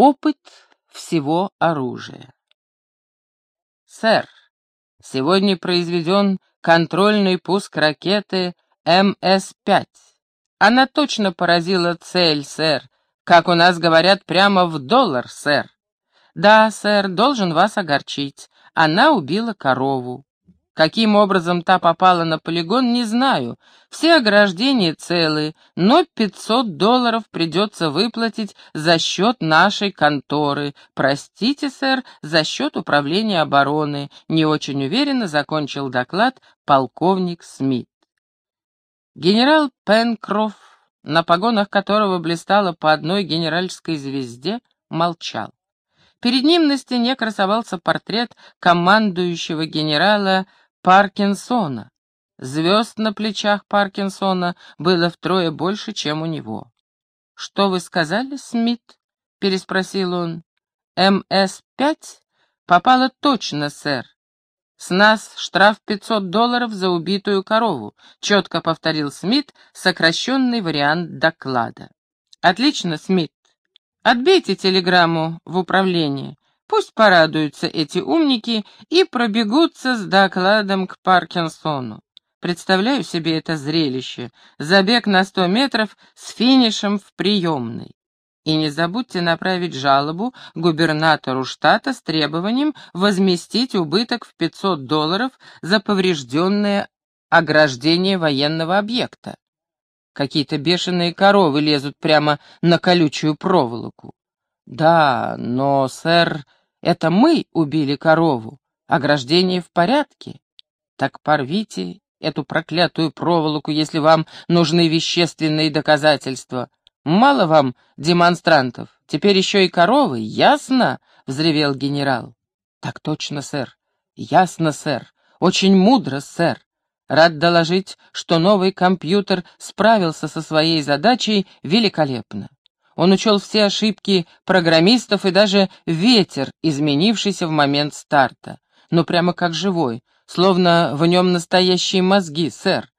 Опыт всего оружия. Сэр, сегодня произведен контрольный пуск ракеты МС-5. Она точно поразила цель, сэр, как у нас говорят, прямо в доллар, сэр. Да, сэр, должен вас огорчить. Она убила корову. Каким образом та попала на полигон, не знаю. Все ограждения целы, но 500 долларов придется выплатить за счет нашей конторы. Простите, сэр, за счет управления обороны. Не очень уверенно закончил доклад полковник Смит. Генерал Пенкроф, на погонах которого блистала по одной генеральской звезде, молчал. Перед ним на стене красовался портрет командующего генерала Паркинсона. Звезд на плечах Паркинсона было втрое больше, чем у него. «Что вы сказали, Смит?» — переспросил он. «МС-5 попало точно, сэр. С нас штраф 500 долларов за убитую корову», — четко повторил Смит сокращенный вариант доклада. «Отлично, Смит. Отбейте телеграмму в управление. Пусть порадуются эти умники и пробегутся с докладом к Паркинсону. Представляю себе это зрелище. Забег на сто метров с финишем в приемной. И не забудьте направить жалобу губернатору штата с требованием возместить убыток в 500 долларов за поврежденное ограждение военного объекта. Какие-то бешеные коровы лезут прямо на колючую проволоку. Да, но, сэр, это мы убили корову. Ограждение в порядке. Так порвите эту проклятую проволоку, если вам нужны вещественные доказательства. Мало вам демонстрантов. Теперь еще и коровы, ясно? — взревел генерал. Так точно, сэр. Ясно, сэр. Очень мудро, сэр. Рад доложить, что новый компьютер справился со своей задачей великолепно. Он учел все ошибки программистов и даже ветер, изменившийся в момент старта. Ну, прямо как живой, словно в нем настоящие мозги, сэр.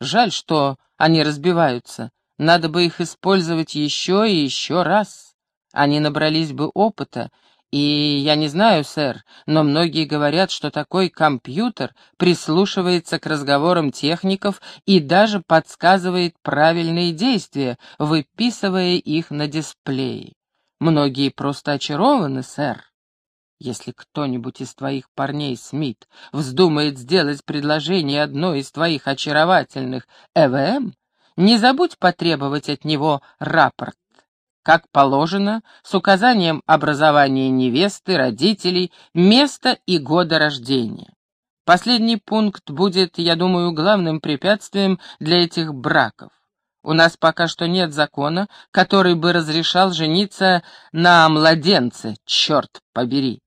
Жаль, что они разбиваются. Надо бы их использовать еще и еще раз. Они набрались бы опыта и я не знаю, сэр, но многие говорят, что такой компьютер прислушивается к разговорам техников и даже подсказывает правильные действия, выписывая их на дисплее. Многие просто очарованы, сэр. Если кто-нибудь из твоих парней, Смит, вздумает сделать предложение одной из твоих очаровательных ЭВМ, не забудь потребовать от него рапорт как положено, с указанием образования невесты, родителей, места и года рождения. Последний пункт будет, я думаю, главным препятствием для этих браков. У нас пока что нет закона, который бы разрешал жениться на младенце, черт побери.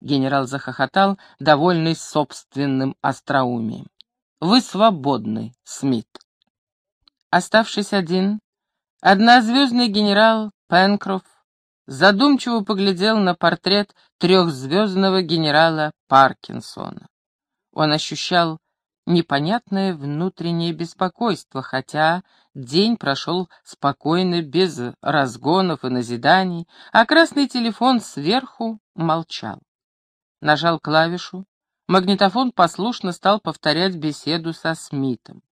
Генерал захохотал, довольный собственным остроумием. Вы свободны, Смит. Оставшись один, Однозвездный генерал Пенкроф задумчиво поглядел на портрет трехзвездного генерала Паркинсона. Он ощущал непонятное внутреннее беспокойство, хотя день прошел спокойно, без разгонов и назиданий, а красный телефон сверху молчал. Нажал клавишу, магнитофон послушно стал повторять беседу со Смитом.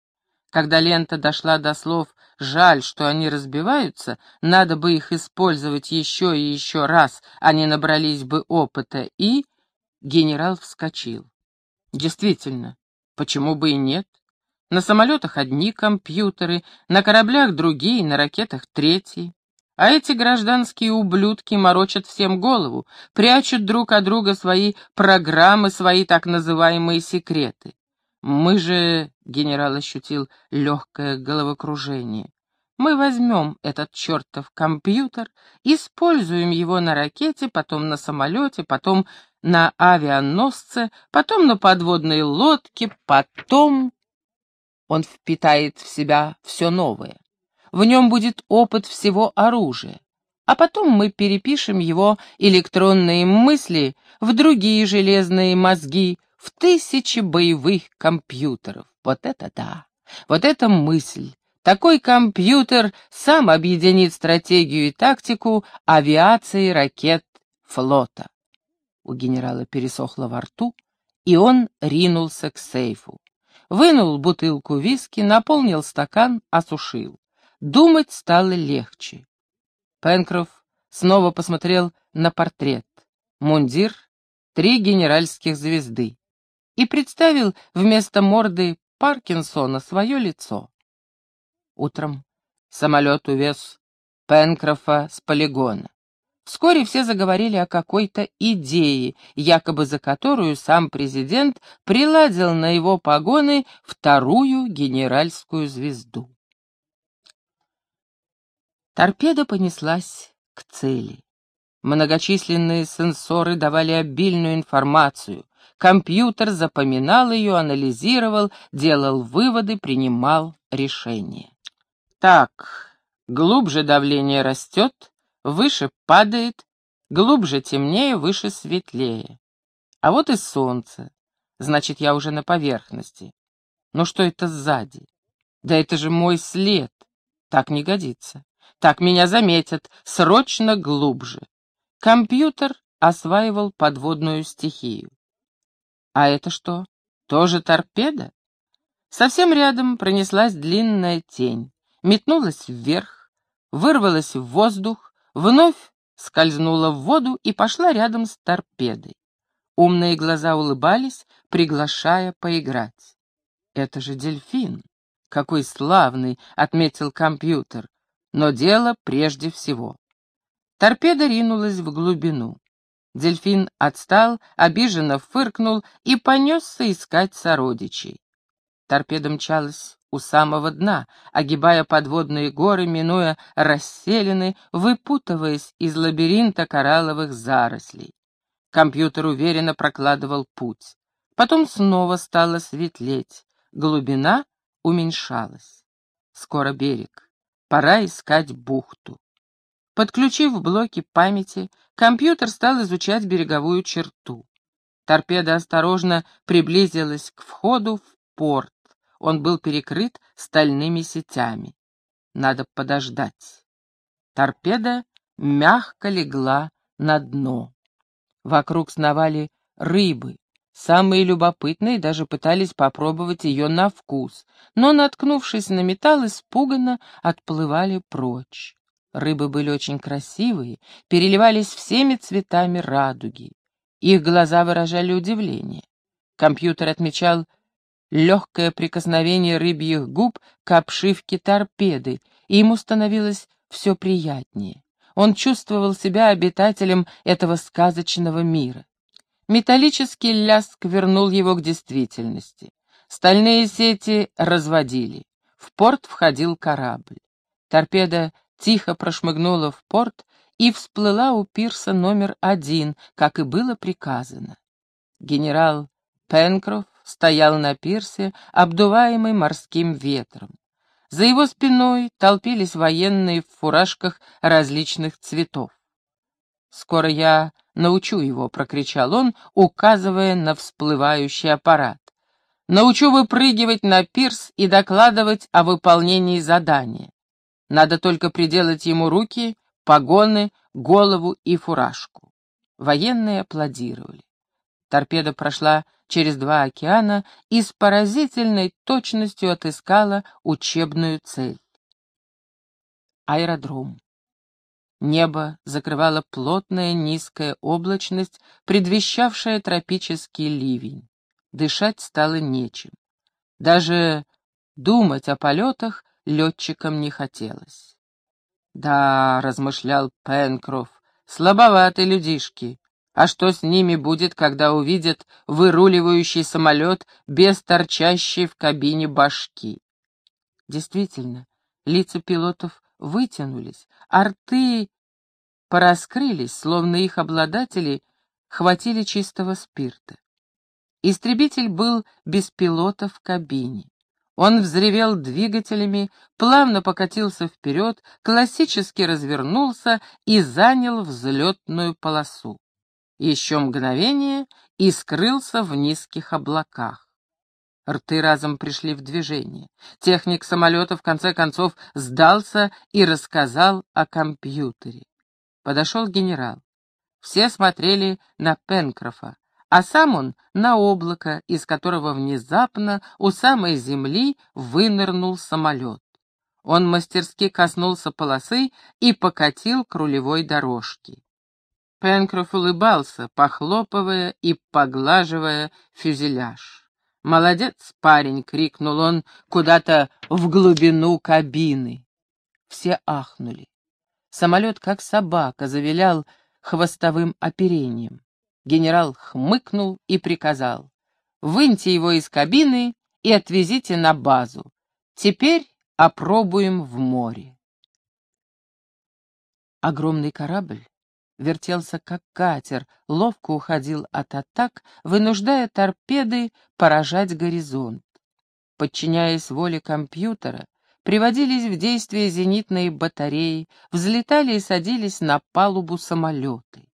Когда лента дошла до слов «жаль, что они разбиваются, надо бы их использовать еще и еще раз, они набрались бы опыта», и генерал вскочил. Действительно, почему бы и нет? На самолетах одни компьютеры, на кораблях другие, на ракетах третьи. А эти гражданские ублюдки морочат всем голову, прячут друг от друга свои программы, свои так называемые секреты. Мы же, — генерал ощутил легкое головокружение, — мы возьмем этот чертов компьютер, используем его на ракете, потом на самолете, потом на авианосце, потом на подводной лодке, потом... Он впитает в себя все новое. В нем будет опыт всего оружия. А потом мы перепишем его электронные мысли в другие железные мозги, в тысячи боевых компьютеров. Вот это да! Вот эта мысль, Такой компьютер сам объединит стратегию и тактику авиации ракет флота. У генерала пересохло во рту, и он ринулся к сейфу. Вынул бутылку виски, наполнил стакан, осушил. Думать стало легче. Пенкроф снова посмотрел на портрет. Мундир, три генеральских звезды. И представил вместо морды Паркинсона свое лицо. Утром самолет увез Пенкрофа с полигона. Вскоре все заговорили о какой-то идее, якобы за которую сам президент приладил на его погоны вторую генеральскую звезду. Торпеда понеслась к цели. Многочисленные сенсоры давали обильную информацию. Компьютер запоминал ее, анализировал, делал выводы, принимал решения. Так, глубже давление растет, выше падает, глубже темнее, выше светлее. А вот и солнце. Значит, я уже на поверхности. Но что это сзади? Да это же мой след. Так не годится. Так меня заметят, срочно глубже. Компьютер осваивал подводную стихию. А это что, тоже торпеда? Совсем рядом пронеслась длинная тень, метнулась вверх, вырвалась в воздух, вновь скользнула в воду и пошла рядом с торпедой. Умные глаза улыбались, приглашая поиграть. «Это же дельфин! Какой славный!» — отметил компьютер. Но дело прежде всего. Торпеда ринулась в глубину. Дельфин отстал, обиженно фыркнул и понесся искать сородичей. Торпеда мчалась у самого дна, огибая подводные горы, минуя расселены, выпутываясь из лабиринта коралловых зарослей. Компьютер уверенно прокладывал путь. Потом снова стало светлеть, глубина уменьшалась. Скоро берег. Пора искать бухту. Подключив блоки памяти, компьютер стал изучать береговую черту. Торпеда осторожно приблизилась к входу в порт. Он был перекрыт стальными сетями. Надо подождать. Торпеда мягко легла на дно. Вокруг сновали рыбы, Самые любопытные даже пытались попробовать ее на вкус, но, наткнувшись на металл, испуганно отплывали прочь. Рыбы были очень красивые, переливались всеми цветами радуги. Их глаза выражали удивление. Компьютер отмечал легкое прикосновение рыбьих губ к обшивке торпеды, и ему становилось все приятнее. Он чувствовал себя обитателем этого сказочного мира. Металлический ляск вернул его к действительности. Стальные сети разводили. В порт входил корабль. Торпеда тихо прошмыгнула в порт и всплыла у пирса номер один, как и было приказано. Генерал Пенкроф стоял на пирсе, обдуваемый морским ветром. За его спиной толпились военные в фуражках различных цветов. «Скоро я научу его», — прокричал он, указывая на всплывающий аппарат. «Научу выпрыгивать на пирс и докладывать о выполнении задания. Надо только приделать ему руки, погоны, голову и фуражку». Военные аплодировали. Торпеда прошла через два океана и с поразительной точностью отыскала учебную цель. Аэродром. Небо закрывала плотная низкая облачность, предвещавшая тропический ливень. Дышать стало нечем. Даже думать о полетах летчикам не хотелось. «Да», — размышлял Пенкроф, — «слабоваты людишки. А что с ними будет, когда увидят выруливающий самолет без торчащей в кабине башки?» Действительно, лица пилотов вытянулись, а рты пораскрылись, словно их обладатели хватили чистого спирта. Истребитель был без пилота в кабине. Он взревел двигателями, плавно покатился вперед, классически развернулся и занял взлетную полосу. Еще мгновение и скрылся в низких облаках. Рты разом пришли в движение. Техник самолета в конце концов сдался и рассказал о компьютере. Подошел генерал. Все смотрели на Пенкрофа, а сам он на облако, из которого внезапно у самой земли вынырнул самолет. Он мастерски коснулся полосы и покатил к рулевой дорожке. Пенкроф улыбался, похлопывая и поглаживая фюзеляж. «Молодец, парень!» — крикнул он куда-то в глубину кабины. Все ахнули. Самолет, как собака, завилял хвостовым оперением. Генерал хмыкнул и приказал. «Выньте его из кабины и отвезите на базу. Теперь опробуем в море». Огромный корабль вертелся как катер, ловко уходил от атак, вынуждая торпеды поражать горизонт. Подчиняясь воле компьютера, приводились в действие зенитные батареи, взлетали и садились на палубу самолеты.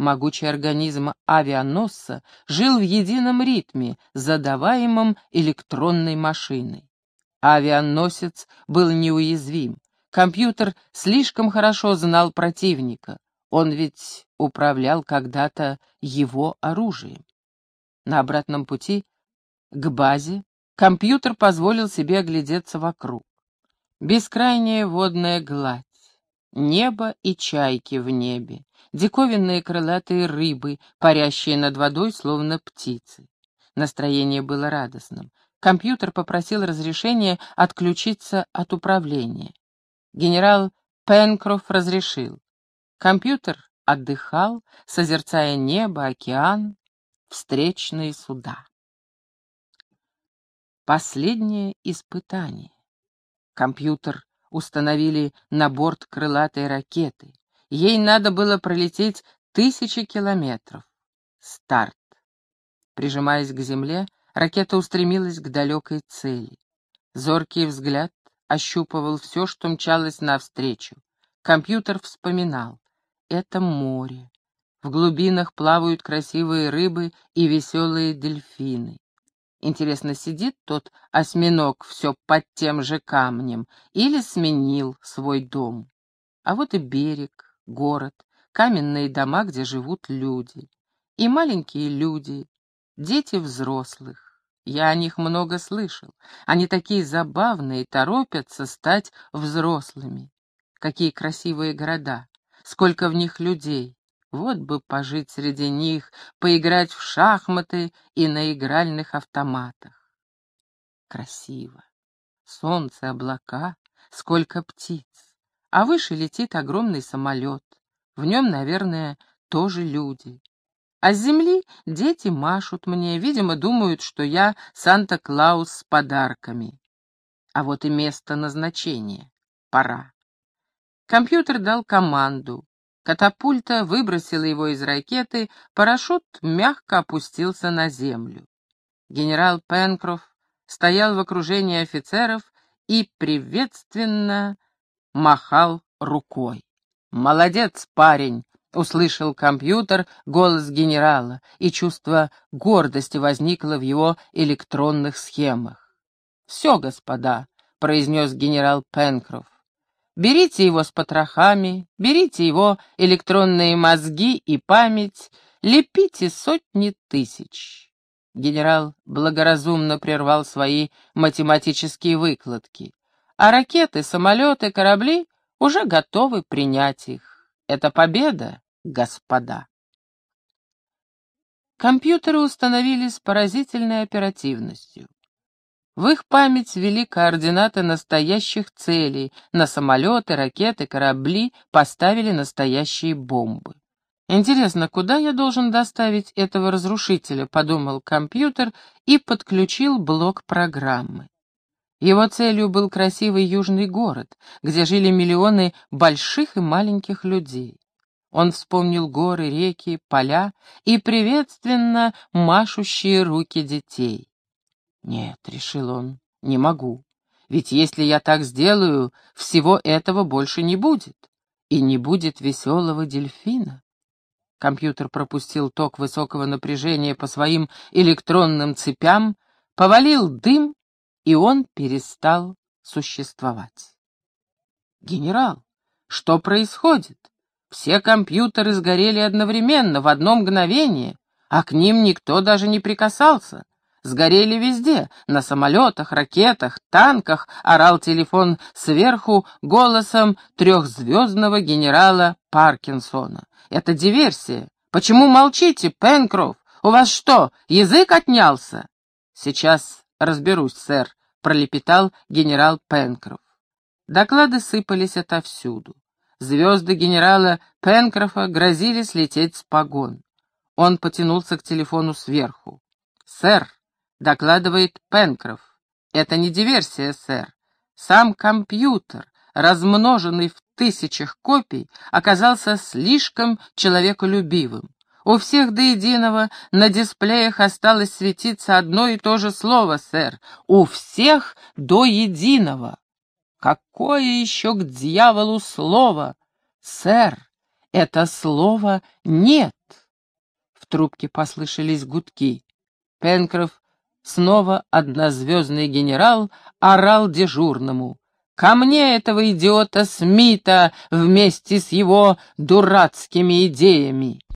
Могучий организм авианосца жил в едином ритме, задаваемом электронной машиной. Авианосец был неуязвим. Компьютер слишком хорошо знал противника. Он ведь управлял когда-то его оружием. На обратном пути к базе компьютер позволил себе оглядеться вокруг. Бескрайняя водная гладь, небо и чайки в небе, диковинные крылатые рыбы, парящие над водой, словно птицы. Настроение было радостным. Компьютер попросил разрешения отключиться от управления. Генерал Пенкроф разрешил. Компьютер отдыхал, созерцая небо, океан, встречные суда. Последнее испытание. Компьютер установили на борт крылатой ракеты. Ей надо было пролететь тысячи километров. Старт. Прижимаясь к земле, ракета устремилась к далекой цели. Зоркий взгляд ощупывал все, что мчалось навстречу. Компьютер вспоминал это море. В глубинах плавают красивые рыбы и веселые дельфины. Интересно, сидит тот осьминог все под тем же камнем или сменил свой дом? А вот и берег, город, каменные дома, где живут люди. И маленькие люди, дети взрослых. Я о них много слышал. Они такие забавные, торопятся стать взрослыми. Какие красивые города сколько в них людей. Вот бы пожить среди них, поиграть в шахматы и на игральных автоматах. Красиво. Солнце, облака, сколько птиц. А выше летит огромный самолет. В нем, наверное, тоже люди. А с земли дети машут мне, видимо, думают, что я Санта-Клаус с подарками. А вот и место назначения. Пора. Компьютер дал команду. Катапульта выбросила его из ракеты, парашют мягко опустился на землю. Генерал Пенкроф стоял в окружении офицеров и приветственно махал рукой. «Молодец, парень!» — услышал компьютер голос генерала, и чувство гордости возникло в его электронных схемах. «Все, господа», — произнес генерал Пенкроф. Берите его с потрохами, берите его электронные мозги и память, лепите сотни тысяч. Генерал благоразумно прервал свои математические выкладки, а ракеты, самолеты, корабли уже готовы принять их. Это победа, господа. Компьютеры установили с поразительной оперативностью. В их память ввели координаты настоящих целей, на самолеты, ракеты, корабли поставили настоящие бомбы. «Интересно, куда я должен доставить этого разрушителя?» — подумал компьютер и подключил блок программы. Его целью был красивый южный город, где жили миллионы больших и маленьких людей. Он вспомнил горы, реки, поля и приветственно машущие руки детей. «Нет», — решил он, — «не могу. Ведь если я так сделаю, всего этого больше не будет. И не будет веселого дельфина». Компьютер пропустил ток высокого напряжения по своим электронным цепям, повалил дым, и он перестал существовать. «Генерал, что происходит? Все компьютеры сгорели одновременно, в одно мгновение, а к ним никто даже не прикасался. Сгорели везде, на самолетах, ракетах, танках, орал телефон сверху голосом трехзвездного генерала Паркинсона. Это диверсия. Почему молчите, Пенкроф? У вас что, язык отнялся? Сейчас разберусь, сэр, пролепетал генерал Пенкроф. Доклады сыпались отовсюду. Звезды генерала Пенкрофа грозили слететь с погон. Он потянулся к телефону сверху. «Сэр», — докладывает Пенкроф, — «это не диверсия, сэр. Сам компьютер, размноженный в тысячах копий, оказался слишком человеколюбивым. У всех до единого на дисплеях осталось светиться одно и то же слово, сэр. У всех до единого. Какое еще к дьяволу слово? Сэр, это слово «нет» трубке послышались гудки. Пенкроф, снова однозвездный генерал, орал дежурному. «Ко мне этого идиота Смита вместе с его дурацкими идеями!»